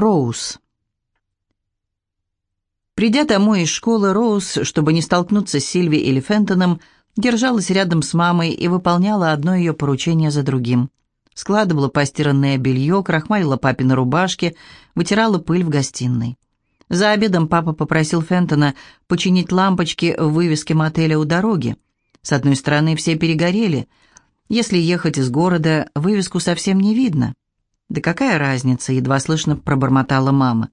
Роуз. Придя домой из школы, Роуз, чтобы не столкнуться с Сильви или Фентоном, держалась рядом с мамой и выполняла одно ее поручение за другим. Складывала постиранное белье, крахмалила папины рубашки, вытирала пыль в гостиной. За обедом папа попросил Фентона починить лампочки в вывеске мотеля у дороги. С одной стороны, все перегорели. Если ехать из города, вывеску совсем не видно. «Да какая разница?» — едва слышно пробормотала мама.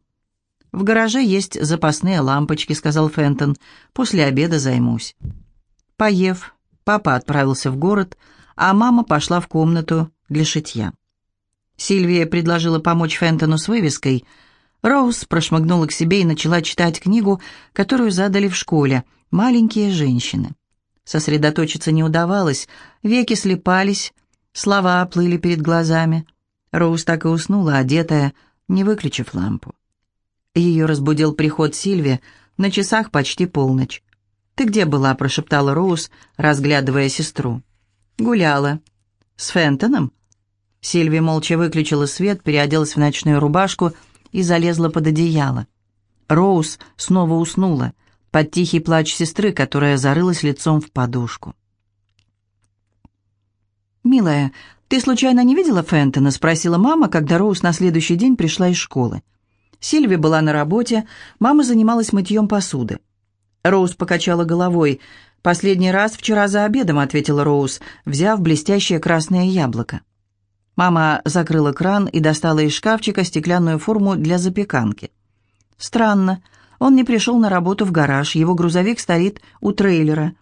«В гараже есть запасные лампочки», — сказал Фентон. «После обеда займусь». Поев, папа отправился в город, а мама пошла в комнату для шитья. Сильвия предложила помочь Фентону с вывеской. Роуз прошмыгнула к себе и начала читать книгу, которую задали в школе «Маленькие женщины». Сосредоточиться не удавалось, веки слепались, слова плыли перед глазами — Роуз так и уснула, одетая, не выключив лампу. Ее разбудил приход Сильви, на часах почти полночь. «Ты где была?» – прошептала Роуз, разглядывая сестру. «Гуляла». «С Фентоном?» Сильви молча выключила свет, переоделась в ночную рубашку и залезла под одеяло. Роуз снова уснула, под тихий плач сестры, которая зарылась лицом в подушку. «Милая, «Ты случайно не видела Фентона?» — спросила мама, когда Роуз на следующий день пришла из школы. Сильви была на работе, мама занималась мытьем посуды. Роуз покачала головой. «Последний раз вчера за обедом», — ответила Роуз, взяв блестящее красное яблоко. Мама закрыла кран и достала из шкафчика стеклянную форму для запеканки. «Странно. Он не пришел на работу в гараж, его грузовик стоит у трейлера.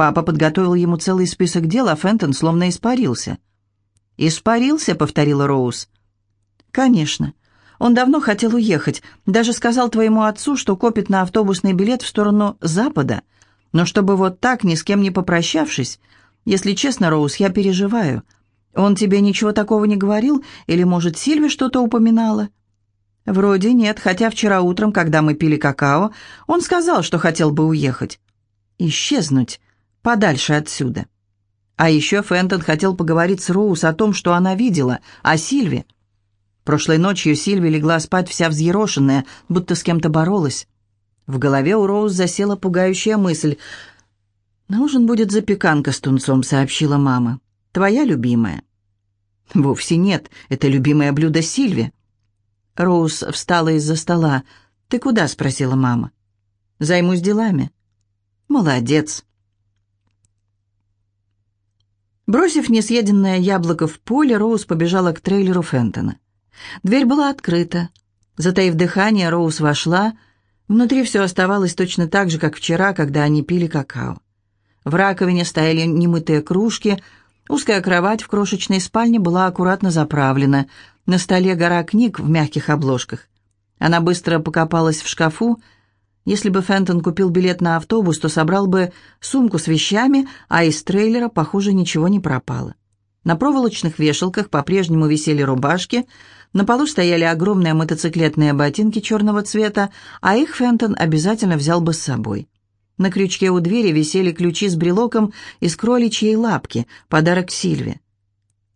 Папа подготовил ему целый список дел, а Фентон словно испарился». «Испарился», — повторила Роуз. «Конечно. Он давно хотел уехать. Даже сказал твоему отцу, что копит на автобусный билет в сторону Запада. Но чтобы вот так, ни с кем не попрощавшись... Если честно, Роуз, я переживаю. Он тебе ничего такого не говорил? Или, может, Сильви что-то упоминала?» «Вроде нет, хотя вчера утром, когда мы пили какао, он сказал, что хотел бы уехать. Исчезнуть подальше отсюда». А еще Фентон хотел поговорить с Роуз о том, что она видела, о Сильве. Прошлой ночью Сильви легла спать вся взъерошенная, будто с кем-то боролась. В голове у Роуз засела пугающая мысль. «На ужин будет запеканка с тунцом», — сообщила мама. «Твоя любимая». «Вовсе нет, это любимое блюдо Сильви». Роуз встала из-за стола. «Ты куда?» — спросила мама. «Займусь делами». «Молодец». Бросив несъеденное яблоко в поле, Роуз побежала к трейлеру Фентона. Дверь была открыта. Затаив дыхание, Роуз вошла. Внутри все оставалось точно так же, как вчера, когда они пили какао. В раковине стояли немытые кружки, узкая кровать в крошечной спальне была аккуратно заправлена, на столе гора книг в мягких обложках. Она быстро покопалась в шкафу, если бы Фентон купил билет на автобус, то собрал бы сумку с вещами, а из трейлера, похоже, ничего не пропало. На проволочных вешалках по-прежнему висели рубашки, на полу стояли огромные мотоциклетные ботинки черного цвета, а их Фентон обязательно взял бы с собой. На крючке у двери висели ключи с брелоком из кроличьей лапки, подарок Сильве.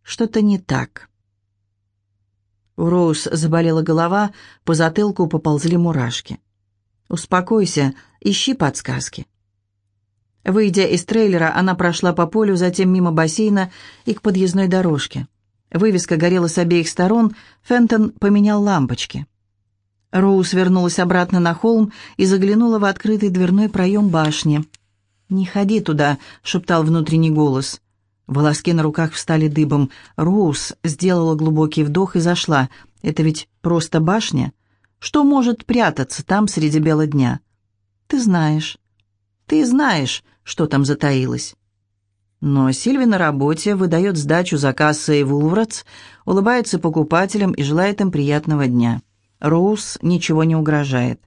Что-то не так. У Роуз заболела голова, по затылку поползли мурашки. «Успокойся, ищи подсказки». Выйдя из трейлера, она прошла по полю, затем мимо бассейна и к подъездной дорожке. Вывеска горела с обеих сторон, Фентон поменял лампочки. Роуз вернулась обратно на холм и заглянула в открытый дверной проем башни. «Не ходи туда», — шептал внутренний голос. Волоски на руках встали дыбом. Роуз сделала глубокий вдох и зашла. «Это ведь просто башня?» Что может прятаться там среди бела дня? Ты знаешь. Ты знаешь, что там затаилось. Но Сильви на работе выдает сдачу за кассой в Улвратс, улыбается покупателям и желает им приятного дня. Роуз ничего не угрожает.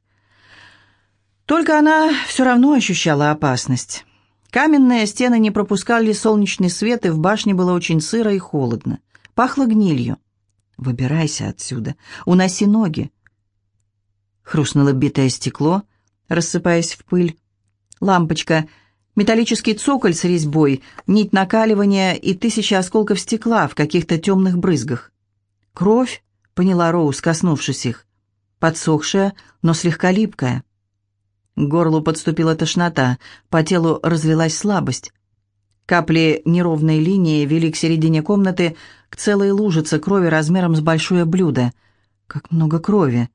Только она все равно ощущала опасность. Каменные стены не пропускали солнечный свет, и в башне было очень сыро и холодно. Пахло гнилью. «Выбирайся отсюда, уноси ноги. Хрустнуло битое стекло, рассыпаясь в пыль. Лампочка, металлический цоколь с резьбой, нить накаливания и тысячи осколков стекла в каких-то темных брызгах. «Кровь?» — поняла Роуз, коснувшись их. подсохшая, но слегка липкая. К горлу подступила тошнота, по телу разлилась слабость. Капли неровной линии вели к середине комнаты, к целой лужице крови размером с большое блюдо. Как много крови!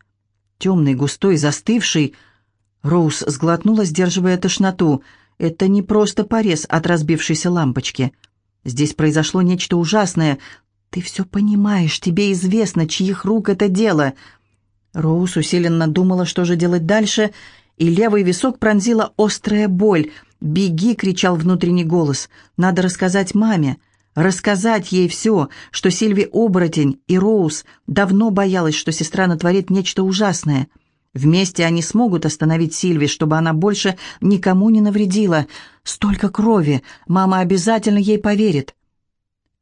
Темный, густой, застывший. Роуз сглотнула, сдерживая тошноту. Это не просто порез от разбившейся лампочки. Здесь произошло нечто ужасное. Ты все понимаешь, тебе известно, чьих рук это дело. Роуз усиленно думала, что же делать дальше, и левый висок пронзила острая боль. «Беги!» — кричал внутренний голос. «Надо рассказать маме!» Рассказать ей все, что Сильви оборотень и Роуз давно боялась, что сестра натворит нечто ужасное. Вместе они смогут остановить Сильви, чтобы она больше никому не навредила. Столько крови! Мама обязательно ей поверит.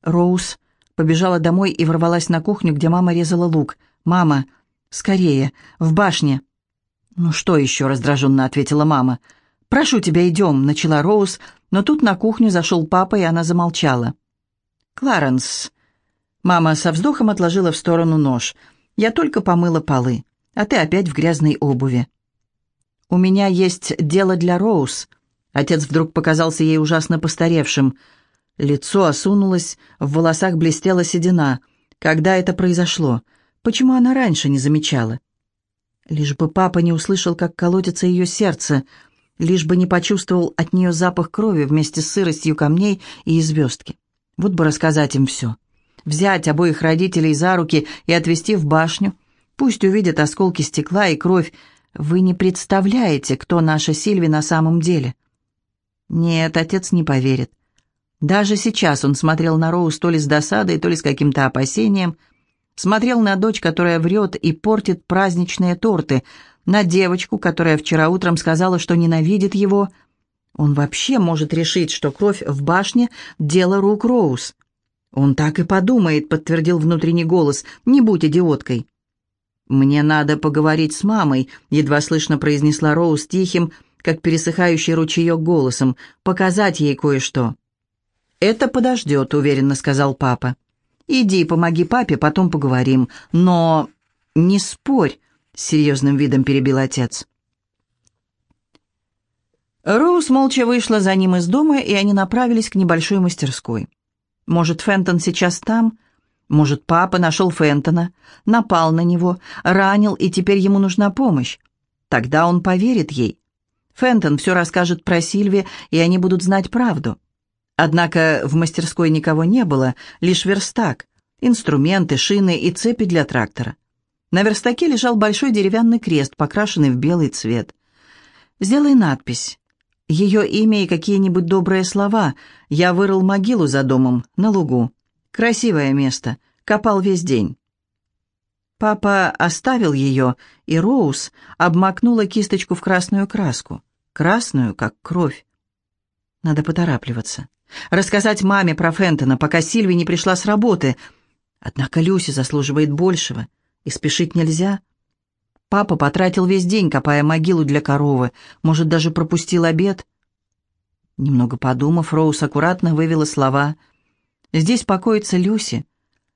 Роуз побежала домой и ворвалась на кухню, где мама резала лук. «Мама, скорее, в башне!» «Ну что еще?» — раздраженно ответила мама. «Прошу тебя, идем», — начала Роуз, но тут на кухню зашел папа, и она замолчала. «Кларенс...» Мама со вздохом отложила в сторону нож. «Я только помыла полы, а ты опять в грязной обуви». «У меня есть дело для Роуз». Отец вдруг показался ей ужасно постаревшим. Лицо осунулось, в волосах блестела седина. Когда это произошло? Почему она раньше не замечала? Лишь бы папа не услышал, как колотится ее сердце, лишь бы не почувствовал от нее запах крови вместе с сыростью камней и звездки. Вот бы рассказать им все. Взять обоих родителей за руки и отвезти в башню. Пусть увидят осколки стекла и кровь. Вы не представляете, кто наша Сильви на самом деле. Нет, отец не поверит. Даже сейчас он смотрел на Роуз то ли с досадой, то ли с каким-то опасением – Смотрел на дочь, которая врет и портит праздничные торты, на девочку, которая вчера утром сказала, что ненавидит его. Он вообще может решить, что кровь в башне — дело рук Роуз. «Он так и подумает», — подтвердил внутренний голос. «Не будь идиоткой». «Мне надо поговорить с мамой», — едва слышно произнесла Роуз тихим, как пересыхающий ручеек голосом, «показать ей кое-что». «Это подождет», — уверенно сказал папа. Иди, помоги папе, потом поговорим. Но не спорь, с серьезным видом перебил отец. Роуз молча вышла за ним из дома, и они направились к небольшой мастерской. Может, Фентон сейчас там? Может, папа нашел Фентона, напал на него, ранил, и теперь ему нужна помощь? Тогда он поверит ей. Фентон все расскажет про Сильви, и они будут знать правду. Однако в мастерской никого не было, лишь верстак, инструменты, шины и цепи для трактора. На верстаке лежал большой деревянный крест, покрашенный в белый цвет. «Сделай надпись. Ее имя и какие-нибудь добрые слова. Я вырыл могилу за домом, на лугу. Красивое место. Копал весь день». Папа оставил ее, и Роуз обмакнула кисточку в красную краску. Красную, как кровь. Надо поторапливаться. Рассказать маме про Фентона, пока Сильви не пришла с работы. Однако Люси заслуживает большего, и спешить нельзя. Папа потратил весь день, копая могилу для коровы, может, даже пропустил обед. Немного подумав, Роуз аккуратно вывела слова. «Здесь покоится Люси,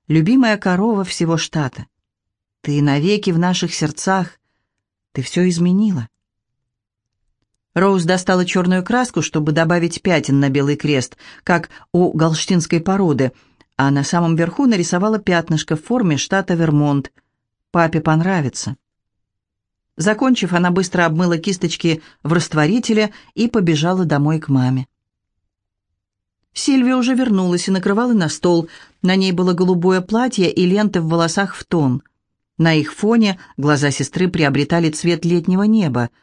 любимая корова всего штата. Ты навеки в наших сердцах. Ты все изменила». Роуз достала черную краску, чтобы добавить пятен на белый крест, как у галштинской породы, а на самом верху нарисовала пятнышко в форме штата Вермонт. Папе понравится. Закончив, она быстро обмыла кисточки в растворителе и побежала домой к маме. Сильвия уже вернулась и накрывала на стол. На ней было голубое платье и ленты в волосах в тон. На их фоне глаза сестры приобретали цвет летнего неба —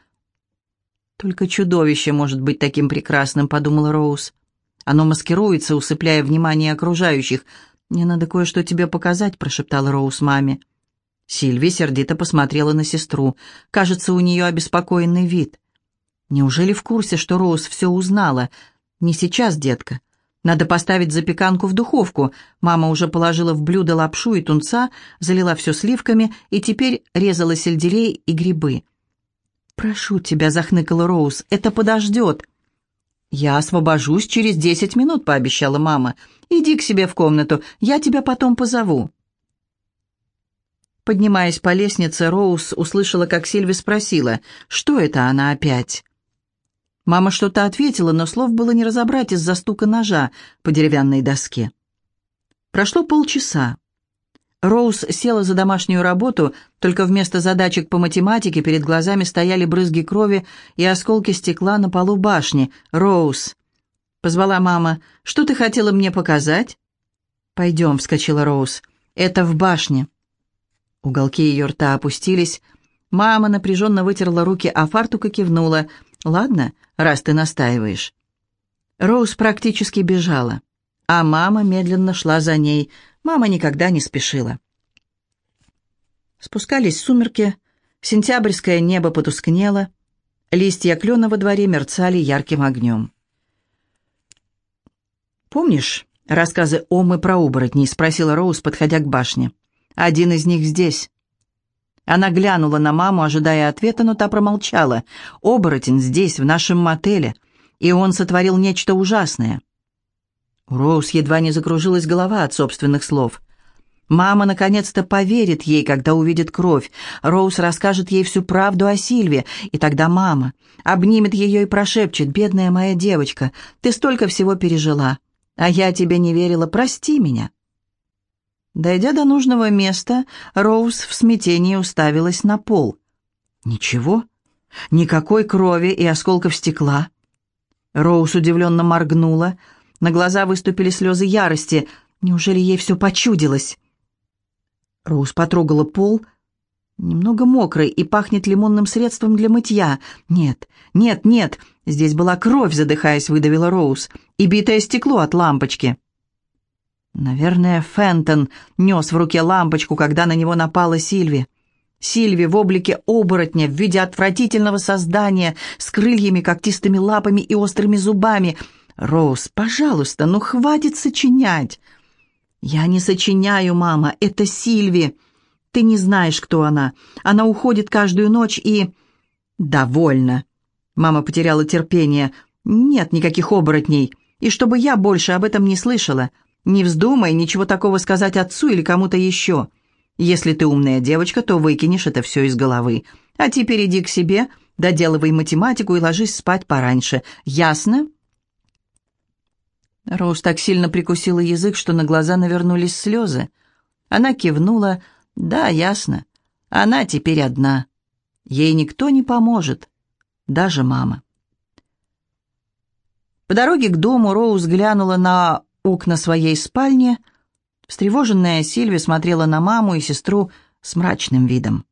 «Только чудовище может быть таким прекрасным», — подумала Роуз. «Оно маскируется, усыпляя внимание окружающих. Мне надо кое-что тебе показать», — прошептала Роуз маме. Сильви сердито посмотрела на сестру. Кажется, у нее обеспокоенный вид. Неужели в курсе, что Роуз все узнала? Не сейчас, детка. Надо поставить запеканку в духовку. Мама уже положила в блюдо лапшу и тунца, залила все сливками и теперь резала сельдерей и грибы. «Прошу тебя», — захныкала Роуз, — «это подождет». «Я освобожусь через десять минут», — пообещала мама. «Иди к себе в комнату, я тебя потом позову». Поднимаясь по лестнице, Роуз услышала, как Сильви спросила, что это она опять. Мама что-то ответила, но слов было не разобрать из-за стука ножа по деревянной доске. Прошло полчаса. Роуз села за домашнюю работу, только вместо задачек по математике перед глазами стояли брызги крови и осколки стекла на полу башни. «Роуз!» — позвала мама. «Что ты хотела мне показать?» «Пойдем», — вскочила Роуз. «Это в башне». Уголки ее рта опустились. Мама напряженно вытерла руки, а фартук кивнула. «Ладно, раз ты настаиваешь». Роуз практически бежала, а мама медленно шла за ней — Мама никогда не спешила. Спускались сумерки, сентябрьское небо потускнело, листья клена во дворе мерцали ярким огнем. «Помнишь рассказы Омы про оборотней?» — спросила Роуз, подходя к башне. «Один из них здесь». Она глянула на маму, ожидая ответа, но та промолчала. «Оборотень здесь, в нашем мотеле, и он сотворил нечто ужасное. У Роуз едва не закружилась голова от собственных слов. Мама наконец-то поверит ей, когда увидит кровь. Роуз расскажет ей всю правду о Сильве, и тогда мама обнимет ее и прошепчет, «Бедная моя девочка, ты столько всего пережила, а я тебе не верила, прости меня». Дойдя до нужного места, Роуз в смятении уставилась на пол. «Ничего? Никакой крови и осколков стекла?» Роуз удивленно моргнула – на глаза выступили слезы ярости. Неужели ей все почудилось? Роуз потрогала пол. Немного мокрый и пахнет лимонным средством для мытья. Нет, нет, нет. Здесь была кровь, задыхаясь, выдавила Роуз. И битое стекло от лампочки. Наверное, Фентон нес в руке лампочку, когда на него напала Сильви. Сильви в облике оборотня, в виде отвратительного создания, с крыльями, когтистыми лапами и острыми зубами — «Роуз, пожалуйста, ну хватит сочинять!» «Я не сочиняю, мама, это Сильви. Ты не знаешь, кто она. Она уходит каждую ночь и...» «Довольно!» Мама потеряла терпение. «Нет никаких оборотней. И чтобы я больше об этом не слышала. Не вздумай ничего такого сказать отцу или кому-то еще. Если ты умная девочка, то выкинешь это все из головы. А теперь иди к себе, доделывай математику и ложись спать пораньше. Ясно?» Роуз так сильно прикусила язык, что на глаза навернулись слезы. Она кивнула. «Да, ясно. Она теперь одна. Ей никто не поможет. Даже мама». По дороге к дому Роуз глянула на окна своей спальни. Встревоженная Сильви смотрела на маму и сестру с мрачным видом.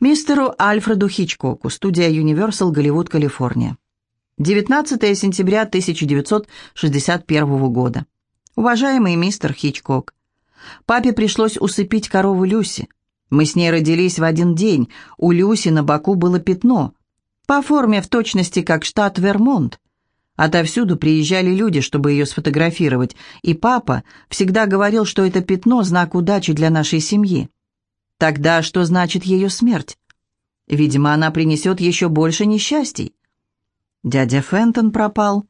Мистеру Альфреду Хичкоку, студия Universal, Голливуд, Калифорния. 19 сентября 1961 года. Уважаемый мистер Хичкок, папе пришлось усыпить корову Люси. Мы с ней родились в один день. У Люси на боку было пятно. По форме в точности как штат Вермонт. Отовсюду приезжали люди, чтобы ее сфотографировать, и папа всегда говорил, что это пятно – знак удачи для нашей семьи. Тогда что значит ее смерть? Видимо, она принесет еще больше несчастий. Дядя Фентон пропал.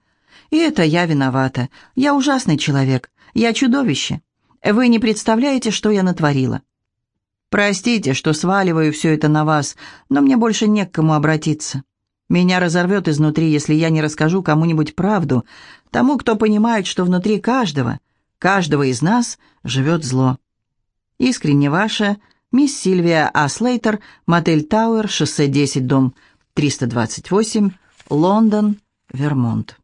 И это я виновата. Я ужасный человек. Я чудовище. Вы не представляете, что я натворила. Простите, что сваливаю все это на вас, но мне больше не к кому обратиться. Меня разорвет изнутри, если я не расскажу кому-нибудь правду, тому, кто понимает, что внутри каждого, каждого из нас живет зло. Искренне ваша, мисс Сильвия А. Слейтер, мотель Тауэр, шоссе 10, дом 328, Лондон, Вермонт.